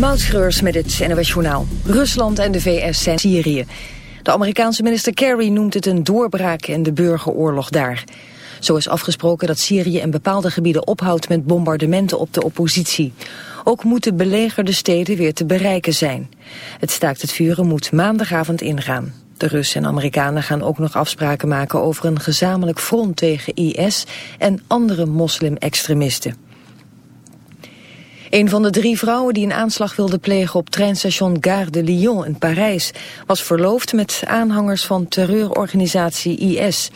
Moutschreurs met het NOS Journaal. Rusland en de VS zijn Syrië. De Amerikaanse minister Kerry noemt het een doorbraak in de burgeroorlog daar. Zo is afgesproken dat Syrië in bepaalde gebieden ophoudt met bombardementen op de oppositie. Ook moeten belegerde steden weer te bereiken zijn. Het staakt het vuren moet maandagavond ingaan. De Russen en Amerikanen gaan ook nog afspraken maken over een gezamenlijk front tegen IS en andere moslim-extremisten. Een van de drie vrouwen die een aanslag wilde plegen op treinstation Gare de Lyon in Parijs was verloofd met aanhangers van terreurorganisatie IS.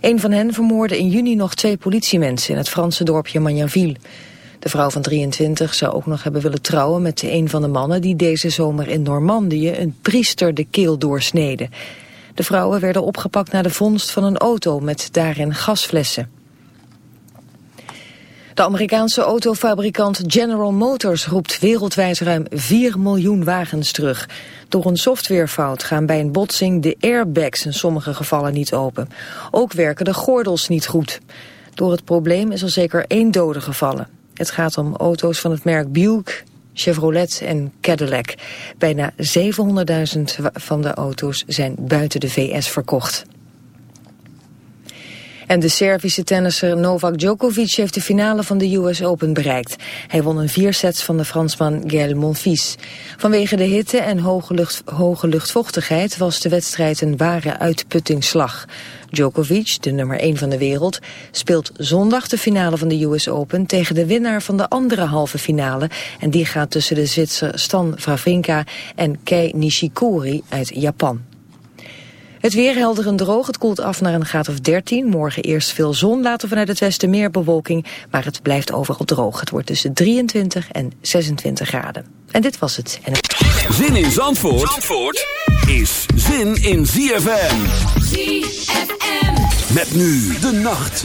Een van hen vermoordde in juni nog twee politiemensen in het Franse dorpje Magnanville. De vrouw van 23 zou ook nog hebben willen trouwen met een van de mannen die deze zomer in Normandië een priester de keel doorsneden. De vrouwen werden opgepakt na de vondst van een auto met daarin gasflessen. De Amerikaanse autofabrikant General Motors roept wereldwijd ruim 4 miljoen wagens terug. Door een softwarefout gaan bij een botsing de airbags in sommige gevallen niet open. Ook werken de gordels niet goed. Door het probleem is er zeker één dode gevallen. Het gaat om auto's van het merk Buick, Chevrolet en Cadillac. Bijna 700.000 van de auto's zijn buiten de VS verkocht. En de Servische tennisser Novak Djokovic heeft de finale van de US Open bereikt. Hij won in vier sets van de Fransman Gaël Monfils. Vanwege de hitte en hoge, lucht, hoge luchtvochtigheid was de wedstrijd een ware uitputtingsslag. Djokovic, de nummer 1 van de wereld, speelt zondag de finale van de US Open tegen de winnaar van de andere halve finale. En die gaat tussen de Zwitser Stan Wawrinka en Kei Nishikori uit Japan. Het weer helder en droog. Het koelt af naar een graad of 13. Morgen eerst veel zon, later vanuit het westen meer bewolking. Maar het blijft overal droog. Het wordt tussen 23 en 26 graden. En dit was het. En Zin in Zandvoort, Zandvoort is zin in ZFM. ZFM. Met nu de nacht.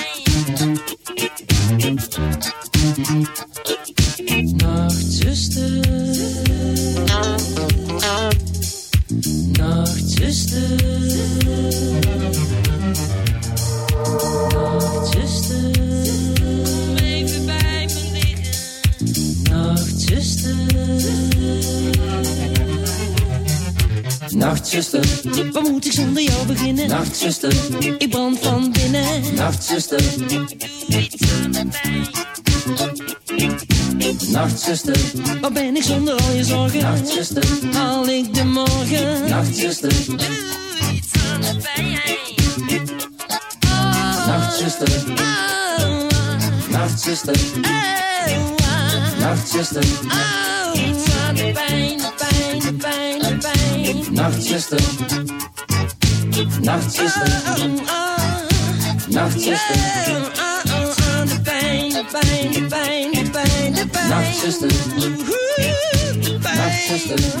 Nachtzuster, Ik brand van binnen. Nachtzuster, Doe iets aan de pijn. Nachtzuster, waar ben ik zonder al je zorgen? Nachtzuster, haal ik de morgen? Nachtzuster, doe iets aan de pijn. Oh, Nachtzuster, oh, Nachtzuster, oh, Nachtzuster, oh, iets aan de pijn, de pijn, de pijn, de pijn. Nachtzuster, Nachtzuster. Nachtzuster, de pijn, de pijn, de pijn, de pijn, de pijn. Nachtzuster, Nachtzuster.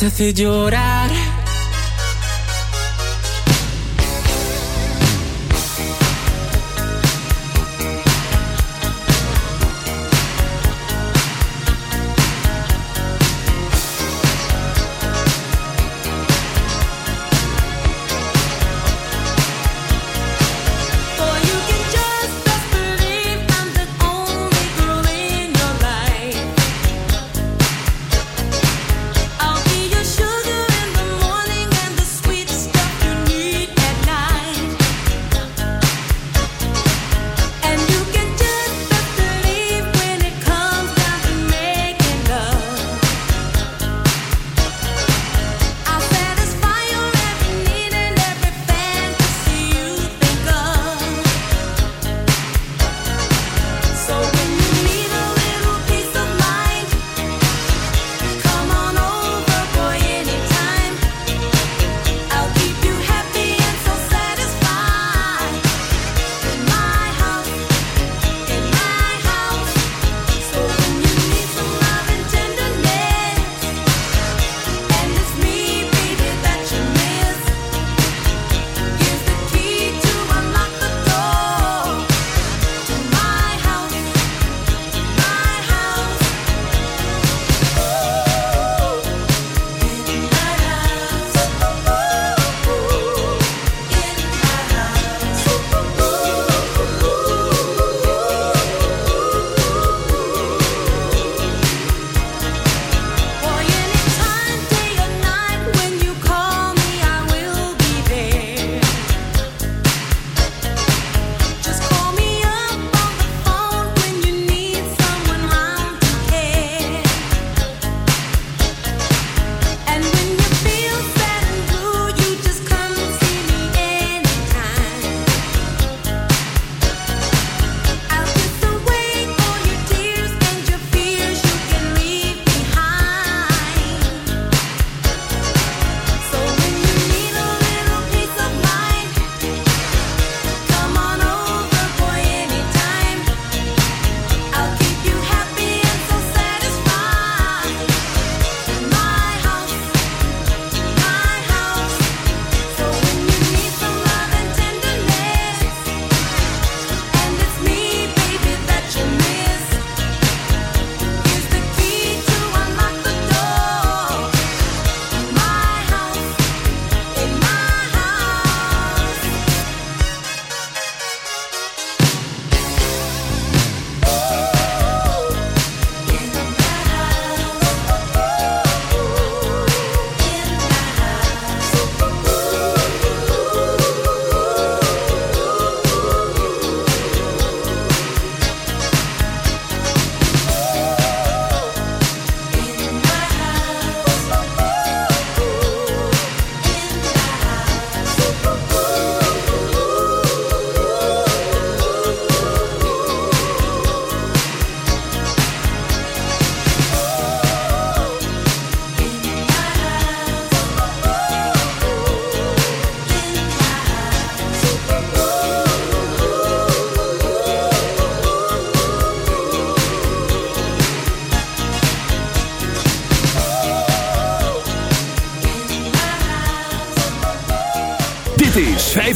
te hace llorar.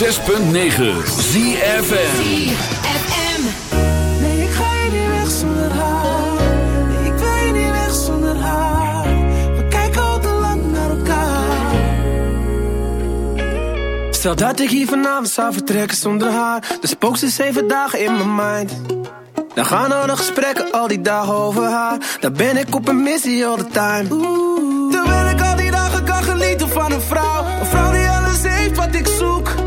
106.9 ZFN Stel dat ik hier vanavond zou vertrekken zonder haar. Dus spook ze zeven dagen in mijn mind. Dan gaan al nog gesprekken al die dagen over haar. Dan ben ik op een missie all the time. Oeh. Terwijl ik al die dagen kan genieten van een vrouw. Een vrouw die alles heeft wat ik zoek.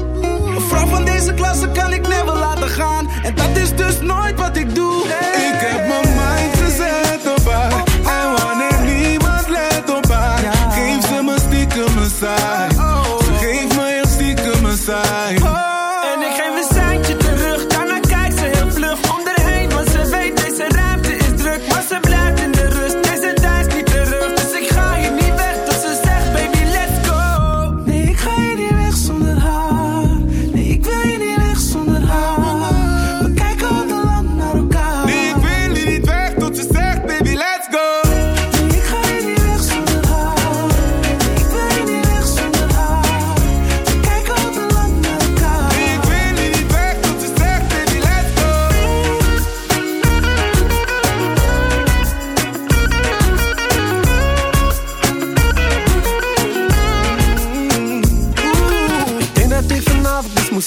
Vrouw van deze klasse kan ik never laten gaan. En dat is dus nooit wat ik doe. Ik heb mijn mind gezet op haar. En wanneer niemand let op haar, geeft ze me stiekem een saai.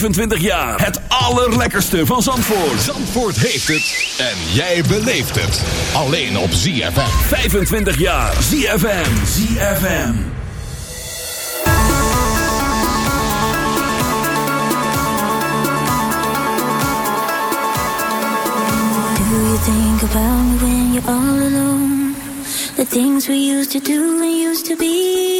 25 jaar. Het allerlekkerste van Zandvoort. Zandvoort heeft het. En jij beleeft het. Alleen op ZFM. 25 jaar. ZFM. ZFM. Do you think about when you're alone? The things we used to do and used to be.